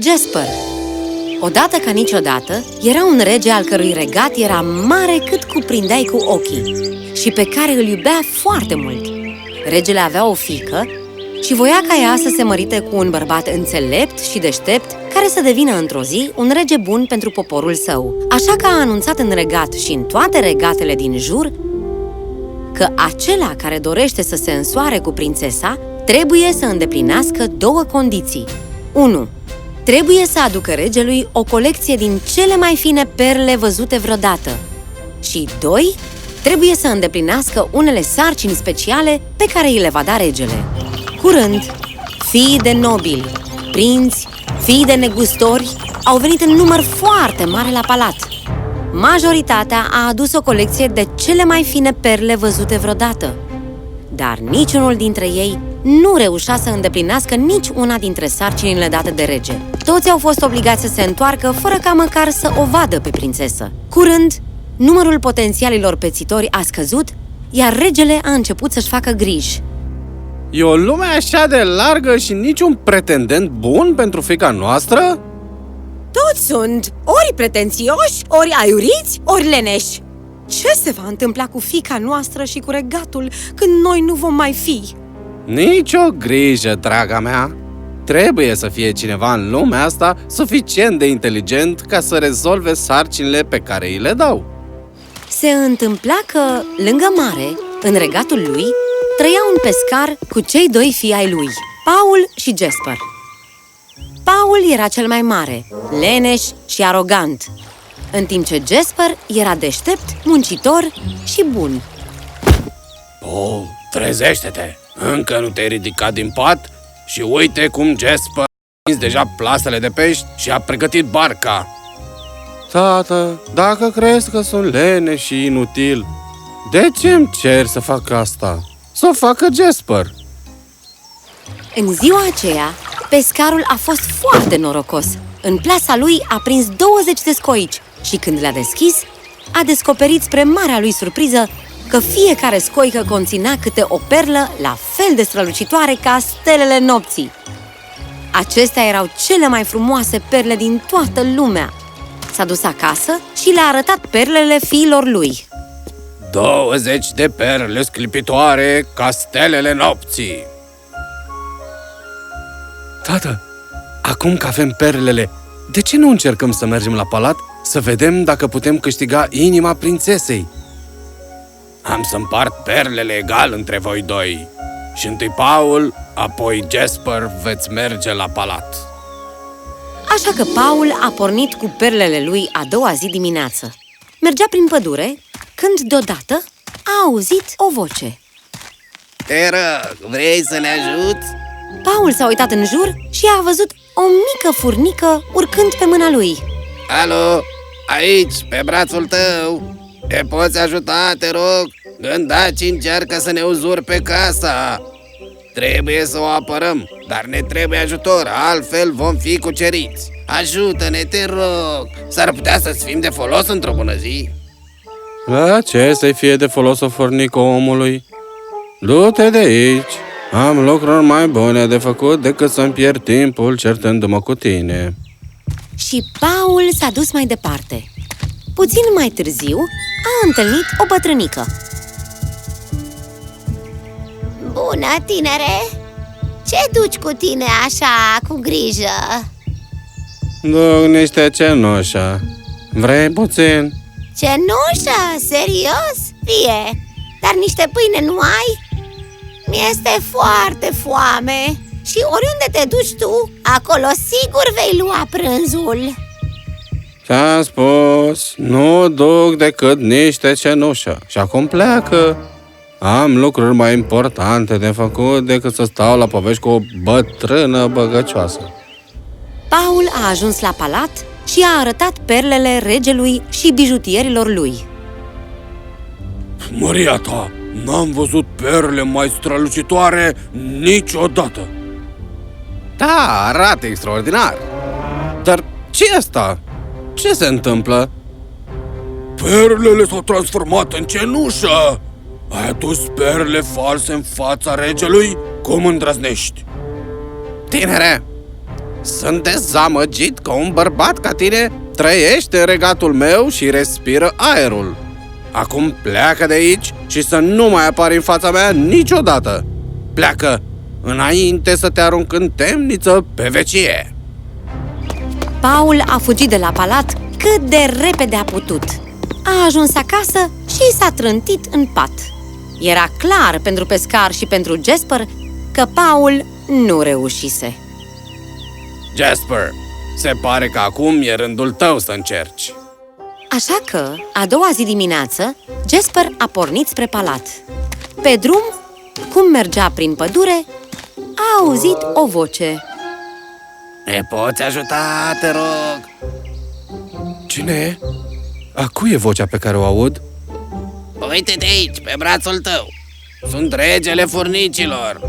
Jasper Odată ca niciodată, era un rege al cărui regat era mare cât cuprindeai cu ochii și pe care îl iubea foarte mult. Regele avea o fică și voia ca ea să se mărite cu un bărbat înțelept și deștept care să devină într-o zi un rege bun pentru poporul său. Așa că a anunțat în regat și în toate regatele din jur că acela care dorește să se însoare cu prințesa trebuie să îndeplinească două condiții. 1. Trebuie să aducă regelui o colecție din cele mai fine perle văzute vreodată. Și 2. Trebuie să îndeplinească unele sarcini speciale pe care îi le va da regele. Curând, fii de nobili, prinți, fii de negustori au venit în număr foarte mare la palat. Majoritatea a adus o colecție de cele mai fine perle văzute vreodată. Dar niciunul dintre ei nu reușea să îndeplinească nici una dintre sarcinile date de rege. Toți au fost obligați să se întoarcă fără ca măcar să o vadă pe prințesă. Curând, numărul potențialilor pețitori a scăzut, iar regele a început să-și facă griji. E o lume așa de largă și niciun pretendent bun pentru fica noastră? Toți sunt ori pretențioși, ori aiuriți, ori leneși. Ce se va întâmpla cu fica noastră și cu regatul când noi nu vom mai fi? Nici o grijă, draga mea! Trebuie să fie cineva în lumea asta suficient de inteligent ca să rezolve sarcinile pe care îi le dau. Se întâmpla că, lângă mare, în regatul lui, trăia un pescar cu cei doi fii ai lui, Paul și Jasper. Paul era cel mai mare, leneș și arogant, în timp ce Jasper era deștept, muncitor și bun. Paul, trezește-te! Încă nu te-ai ridicat din pat și uite cum Jasper a prins deja plasele de pești și a pregătit barca. Tată, dacă crezi că sunt lene și inutil, de ce îmi cer să fac asta? Să o facă Jasper. În ziua aceea, pescarul a fost foarte norocos. În plasa lui a prins 20 de scoici și când le-a deschis, a descoperit spre marea lui surpriză că fiecare scoică conținea câte o perlă la fel de strălucitoare ca stelele nopții. Acestea erau cele mai frumoase perle din toată lumea. S-a dus acasă și le-a arătat perlele fiilor lui. 20 de perle sclipitoare ca stelele nopții. Tată, acum că avem perlele, de ce nu încercăm să mergem la palat să vedem dacă putem câștiga inima prințesei? Am să împart perlele egal între voi doi. Și întâi Paul, apoi Jasper veți merge la palat. Așa că Paul a pornit cu perlele lui a doua zi dimineață. Mergea prin pădure când deodată a auzit o voce. Te rog, vrei să ne ajuți? Paul s-a uitat în jur și a văzut o mică furnică urcând pe mâna lui. Alo, aici, pe brațul tău. Te poți ajuta, te rog? Gândaci încearcă să ne uzurpe casa. Trebuie să o apărăm, dar ne trebuie ajutor, altfel vom fi cuceriți. Ajută-ne, te rog! S-ar putea să-ți fim de folos într-o bună zi. La ce să-i fie de folos o fornică omului? Du-te de aici! Am lucruri mai bune de făcut decât să-mi pierd timpul certându-mă cu tine. Și Paul s-a dus mai departe. Puțin mai târziu a întâlnit o bătrânică. Bună, tinere! Ce duci cu tine așa, cu grijă? Duc niște cenușă. Vrei puțin? Cenușă? Serios? Fie! Dar niște pâine nu ai? Mi-este foarte foame și oriunde te duci tu, acolo sigur vei lua prânzul Ce-am spus, nu duc decât niște cenușă și acum pleacă. Am lucruri mai importante de făcut decât să stau la povești cu o bătrână băgăcioasă. Paul a ajuns la palat și a arătat perlele regelui și bijutierilor lui. Măria ta, n-am văzut perle mai strălucitoare niciodată. Da, arată extraordinar. Dar ce e asta? Ce se întâmplă? Perlele s-au transformat în cenușă! Ai adus perle false în fața regelui? Cum îndrăznești? Tinere, Sunt dezamăgit că un bărbat ca tine trăiește în regatul meu și respiră aerul. Acum pleacă de aici și să nu mai apari în fața mea niciodată. Pleacă înainte să te arunc în temniță pe vecie. Paul a fugit de la palat cât de repede a putut. A ajuns acasă și s-a trântit în pat. Era clar pentru pescar și pentru Jasper că Paul nu reușise. Jasper, se pare că acum e rândul tău să încerci. Așa că, a doua zi dimineață, Jasper a pornit spre palat. Pe drum, cum mergea prin pădure, a auzit o voce. Ne poți ajuta, te rog? Cine e? A cui e vocea pe care o aud? Uite-te aici, pe brațul tău. Sunt regele furnicilor.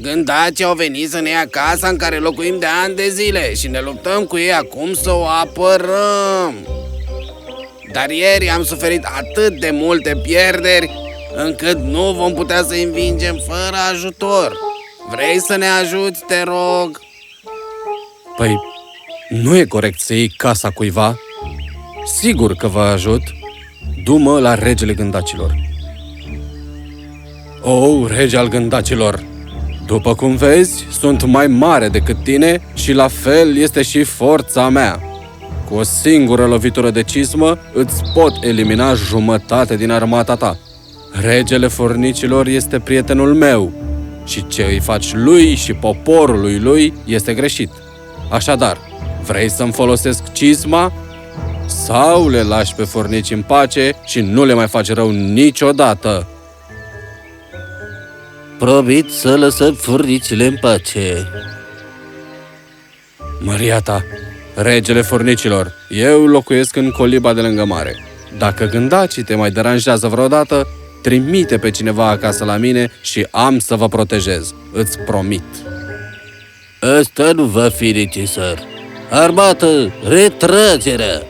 Gândacii au venit să ne ia casa în care locuim de ani de zile și ne luptăm cu ei acum să o apărăm. Dar ieri am suferit atât de multe pierderi încât nu vom putea să învingem fără ajutor. Vrei să ne ajuți, te rog? Păi, nu e corect să iei casa cuiva? Sigur că vă ajut. Du-mă la regele gândacilor. Oh, rege al gândacilor! După cum vezi, sunt mai mare decât tine și la fel este și forța mea. Cu o singură lovitură de cismă îți pot elimina jumătate din armata ta. Regele fornicilor este prietenul meu și ce îi faci lui și poporului lui este greșit. Așadar, vrei să-mi folosesc cisma sau le lași pe fornici în pace și nu le mai faci rău niciodată? Promit să lăsăm furnicile în pace. Măria ta, regele fornicilor, eu locuiesc în coliba de lângă mare. Dacă gândacii te mai deranjează vreodată, trimite pe cineva acasă la mine și am să vă protejez. Îți promit. Ăsta nu va fi necesar. Armată, retragere!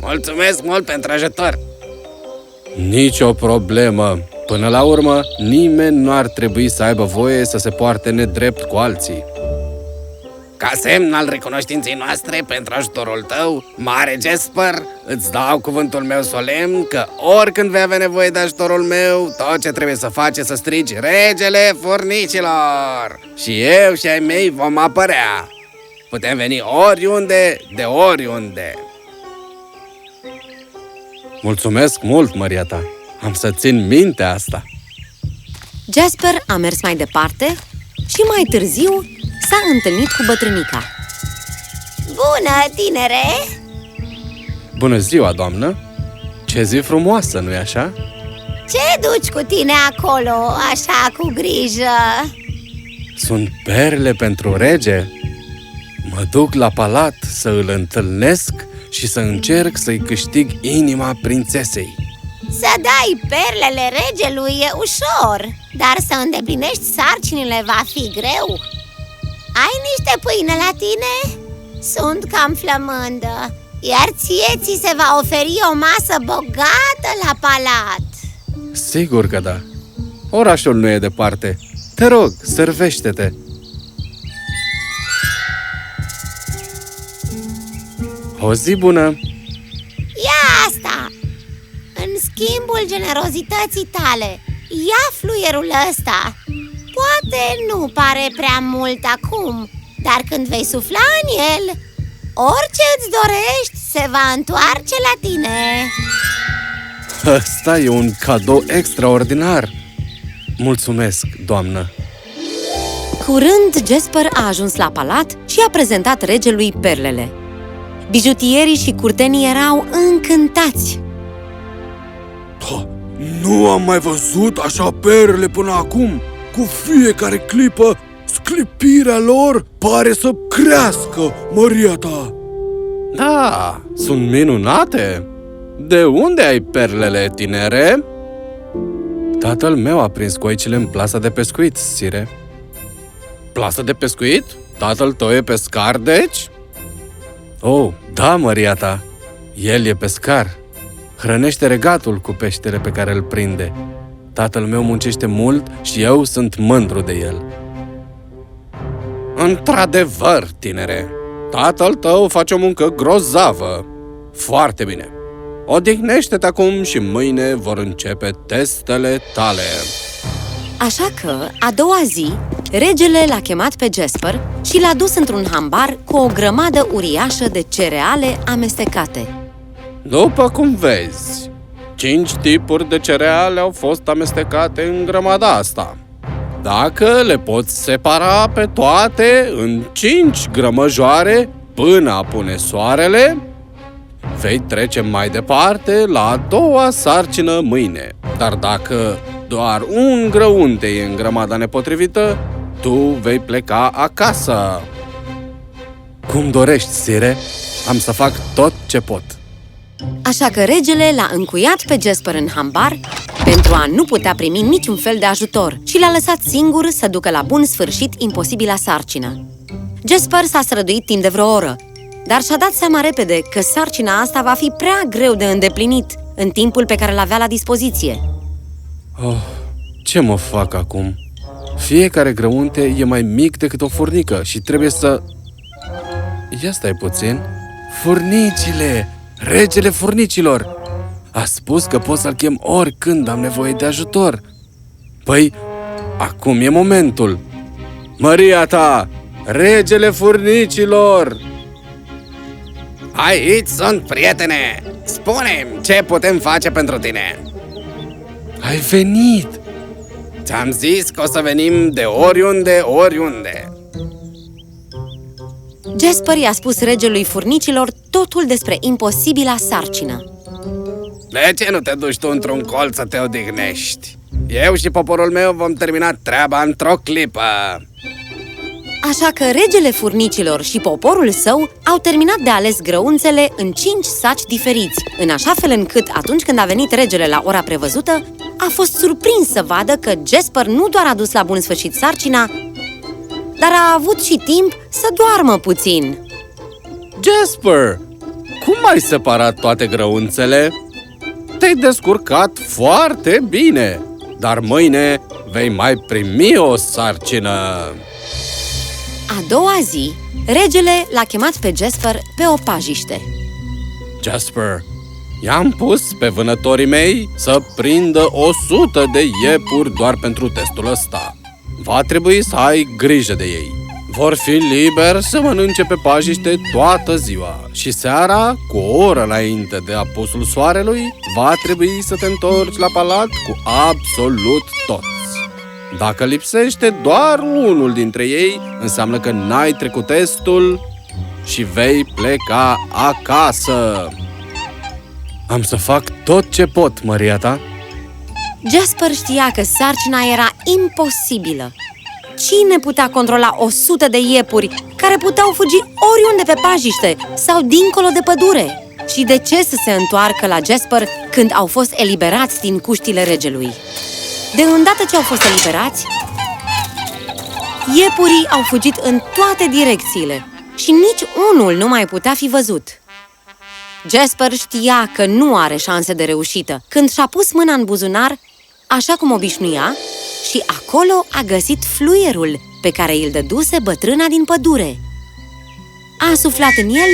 Mulțumesc mult pentru ajutor! Nici o problemă. Până la urmă, nimeni nu ar trebui să aibă voie să se poarte nedrept cu alții. Ca semn al recunoștinței noastre pentru ajutorul tău, Mare Jasper, îți dau cuvântul meu solemn că oricând vei avea nevoie de ajutorul meu, tot ce trebuie să faci e să strigi Regele Furnicilor! Și eu și ai mei vom apărea. Putem veni oriunde, de oriunde. Mulțumesc mult, Maria ta. Am să țin minte asta. Jasper a mers mai departe și mai târziu s-a întâlnit cu bătrânica. Bună, tinere! Bună ziua, doamnă! Ce zi frumoasă, nu-i așa? Ce duci cu tine acolo, așa cu grijă? Sunt perle pentru rege. Mă duc la palat să îl întâlnesc și să încerc să-i câștig inima prințesei. Să dai perlele regelui e ușor, dar să îndeplinești sarcinile va fi greu. Ai niște pâine la tine? Sunt cam flămândă, iar ție ți se va oferi o masă bogată la palat. Sigur că da. Orașul nu e departe. Te rog, servește-te. O zi bună! Ia asta! În schimbul generozității tale, ia fluierul ăsta Poate nu pare prea mult acum, dar când vei sufla în el, orice îți dorești se va întoarce la tine Ăsta e un cadou extraordinar! Mulțumesc, doamnă! Curând, Jasper a ajuns la palat și a prezentat regelui perlele. Bijutierii și curtenii erau încântați. Ha, nu am mai văzut așa perle până acum! Cu fiecare clipă, sclipirea lor pare să crească, măria ta! Da, sunt minunate! De unde ai perlele, tinere? Tatăl meu a prins coicile în plasa de pescuit, sire. Plasă de pescuit? Tatăl tău e pescar, deci? Oh, da, măria ta. El e pescar. Hrănește regatul cu peștele pe care îl prinde. Tatăl meu muncește mult și eu sunt mândru de el. Într-adevăr, tinere, tatăl tău face o muncă grozavă. Foarte bine. Odihnește-te acum și mâine vor începe testele tale. Așa că, a doua zi, regele l-a chemat pe Jasper și l-a dus într-un hambar cu o grămadă uriașă de cereale amestecate. După cum vezi, cinci tipuri de cereale au fost amestecate în grămada asta. Dacă le poți separa pe toate în cinci grămăjoare până apune soarele, vei trece mai departe la a doua sarcină mâine. Dar dacă doar un grăunte e în grămada nepotrivită, tu vei pleca acasă. Cum dorești, sire, am să fac tot ce pot. Așa că regele l-a încuiat pe Jasper în hambar pentru a nu putea primi niciun fel de ajutor și l-a lăsat singur să ducă la bun sfârșit imposibila sarcină. Jasper s-a străduit timp de vreo oră, dar și-a dat seama repede că sarcina asta va fi prea greu de îndeplinit în timpul pe care l-avea la dispoziție. Oh, ce mă fac acum? Fiecare grăunte e mai mic decât o furnică și trebuie să... Ia stai puțin. Furnicile! Regele furnicilor! A spus că pot să-l chem oricând am nevoie de ajutor. Păi, acum e momentul. Maria ta, regele furnicilor! Aici sunt, prietene! spune ce putem face pentru tine! Ai venit! Ți-am zis că o să venim de oriunde, oriunde. Jasper i-a spus regelui furnicilor totul despre imposibila sarcină. De ce nu te duci tu într-un colț să te odihnești? Eu și poporul meu vom termina treaba într-o clipă. Așa că regele furnicilor și poporul său au terminat de ales grăunțele în cinci saci diferiți, în așa fel încât atunci când a venit regele la ora prevăzută, a fost surprins să vadă că Jasper nu doar a dus la bun sfârșit sarcina, dar a avut și timp să doarmă puțin. Jasper, cum ai separat toate grăunțele? Te-ai descurcat foarte bine, dar mâine vei mai primi o sarcină. A doua zi, regele l-a chemat pe Jasper pe o pajiște. Jasper, i-am pus pe vânătorii mei să prindă o sută de iepuri doar pentru testul ăsta. Va trebui să ai grijă de ei. Vor fi liberi să mănânce pe pajiște toată ziua și seara, cu o oră înainte de apusul soarelui, va trebui să te întorci la palat cu absolut toți. Dacă lipsește doar unul dintre ei, înseamnă că n-ai trecut testul și vei pleca acasă. Am să fac tot ce pot, Maria ta. Jasper știa că sarcina era imposibilă. Cine putea controla o sută de iepuri care puteau fugi oriunde pe pajiște sau dincolo de pădure? Și de ce să se întoarcă la Jasper când au fost eliberați din cuștile regelui? De îndată ce au fost eliberați, iepurii au fugit în toate direcțiile și nici unul nu mai putea fi văzut. Jasper știa că nu are șanse de reușită când și-a pus mâna în buzunar, așa cum obișnuia, și acolo a găsit fluierul pe care îl dăduse bătrâna din pădure. A suflat în el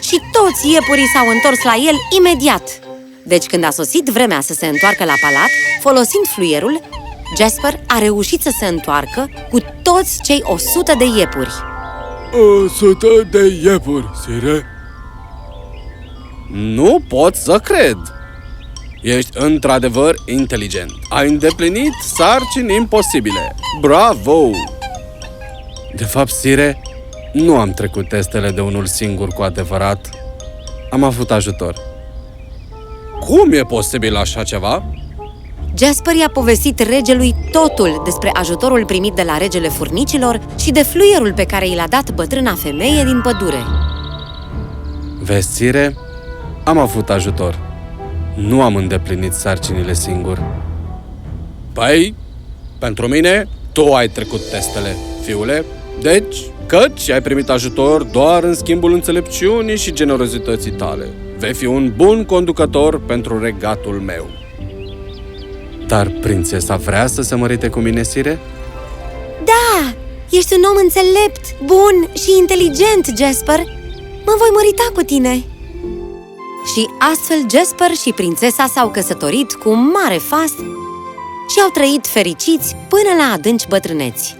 și toți iepurii s-au întors la el imediat. Deci când a sosit vremea să se întoarcă la palat, folosind fluierul, Jasper a reușit să se întoarcă cu toți cei o sută de iepuri. O sută de iepuri, sire. Nu pot să cred! Ești într-adevăr inteligent. Ai îndeplinit sarcini imposibile. Bravo! De fapt, Sire, nu am trecut testele de unul singur cu adevărat. Am avut ajutor. Cum e posibil așa ceva? Jasper i-a povestit regelui totul despre ajutorul primit de la regele furnicilor și de fluierul pe care i l-a dat bătrâna femeie din pădure. Vezi, Sire, am avut ajutor. Nu am îndeplinit sarcinile singur. Păi, pentru mine, tu ai trecut testele, fiule. Deci, căci ai primit ajutor doar în schimbul înțelepciunii și generozității tale. Vei fi un bun conducător pentru regatul meu. Dar prințesa vrea să se mărite cu mine, Sire? Da, Ești un om înțelept, bun și inteligent, Jasper Mă voi mărita cu tine Și astfel Jasper și prințesa s-au căsătorit cu mare fast Și au trăit fericiți până la adânci bătrâneți